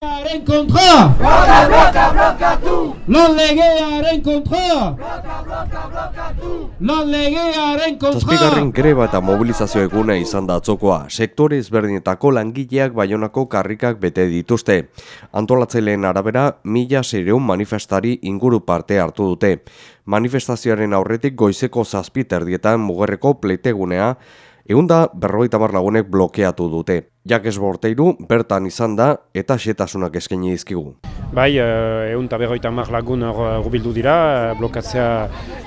Legearen kontra! Bloka, bloka, blokatu! Lan legearen kontra! Bloka, bloka, blokatu! Lan legearen kontra! Zazpigarren greba eta mobilizazio eguna izan da atzokoa. Sektore ezberdinetako langileak baionako karrikak bete dituzte. Antolatzaileen arabera, mila sereun manifestari inguru parte hartu dute. Manifestazioaren aurretik goizeko zazpiterdietan mugerreko pleitegunea, Eunda berroita lagunek blokeatu dute. Jakes Borteiru bertan izan da eta xetasunak eskaini dizkigu. Bai, egun eta berroita mar lagun urbildu dira, eh, blokatzea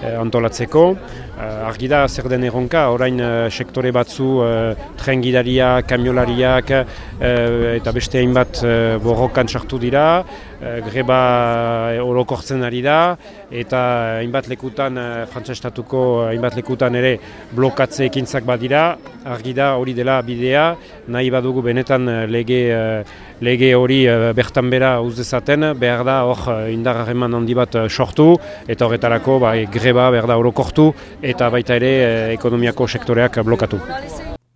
eh, antolatzeko. Uh, argi da zer den erronka, orain sektore batzu uh, tren gidaria, kamiolariak eta beste hainbat uh, borrokan sartu dira, uh, greba orokortzen ari da, eta hainbat lekutan, frantzestatuko hainbat lekutan ere blokatze ekintzak badira, argi da hori dela bidea, nahi badugu benetan lege, lege hori bertan bera uzdezaten, behar da hor indar handi bat sortu, eta horretarako bai, greba behar da orokortu, eta baita ere eh, ekonomiako sektoreak blokatu.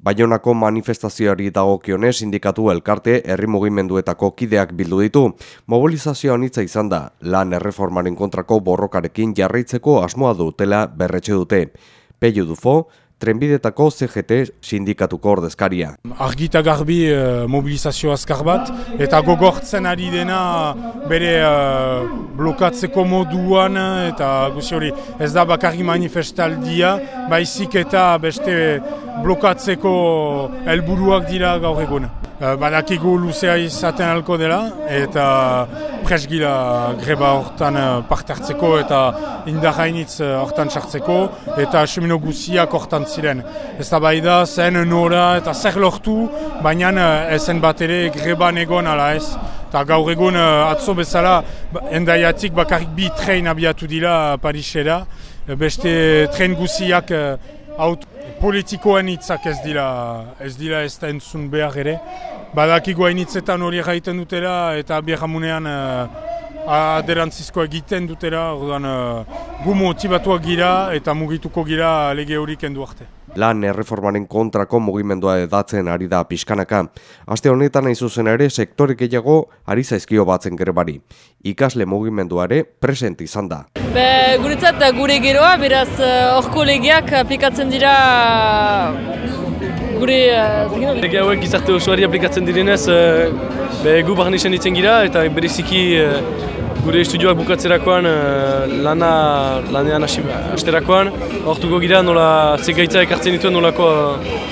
Baionako manifestazioari dagokionez sindikatu elkarte herri mugimenduetako kideak bildu ditu. Mobilizazioa anitza izan da, lan erreformaren kontrako borrokarekin jarraitzeko asmoa dutela berretxe dute. Peio Dufo, trenbidetako CGT sindikatuko ordezkaria. Argita garbi uh, mobilizazio azkar bat, eta gogortzen ari dena bere uh, blokatzeko moduan, eta guzi hori ez da bakarri manifestaldia, baizik eta beste blokatzeko helburuak dira gaur egun. Uh, badakigu luzea izaten alko dela, eta presgila greba hortan uh, parte hartzeko, eta indarrainitz uh, hortan sartzeko, eta semino guziak hortan ziren. Ez da bai da, zen nora eta zer lortu, baina ezen bat ere greban egon ala ez. Eta gaur egun atzo bezala, endaiatik bakarrik bi tren abiatu dira Parisera, beste tren guziak auto politikoen hitzak ez dira ez dira ez da entzun behar ere. Badakigu hainitzetan hori gaiten dutela eta bihamunean uh, aderantzizko egiten dutela, orduan uh, gu motibatuak gira eta mugituko gira lege hori kendu arte. Lan erreformaren kontrako mugimendua edatzen ari da pixkanaka. Aste honetan nahi zuzen ere sektorik gehiago ari zaizkio batzen gerebari. Ikasle mugimenduare present izan da. Be, guretzat gure geroa, beraz horko legeak aplikatzen dira gure... Uh, Lege hauek gizarte osoari aplikatzen direnez, uh, be, gu barne ditzen gira eta beriziki gure estudioak bukatzerakoan uh, lana lanean hasterakoan hortuko gira nola zegaitza ekartzen dituen nolako,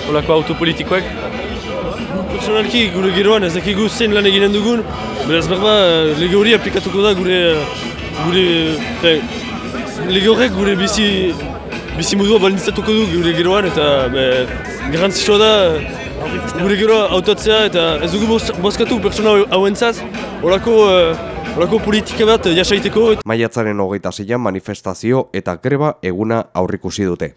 nolako autopolitikoak. Personalki gure geroan ez dakigu zein lan eginen dugun, beraz berba lege hori aplikatuko da gure gure e, lege horrek gure bizi bizi modua balintzatuko du gure geroan eta be, garantzitsua da gure geroa autoatzea eta ez dugu bozkatu pertsona hauentzat, horako uh, Horako politika bat jasaiteko. Maiatzaren hogeita zeian manifestazio eta greba eguna aurrikusi dute.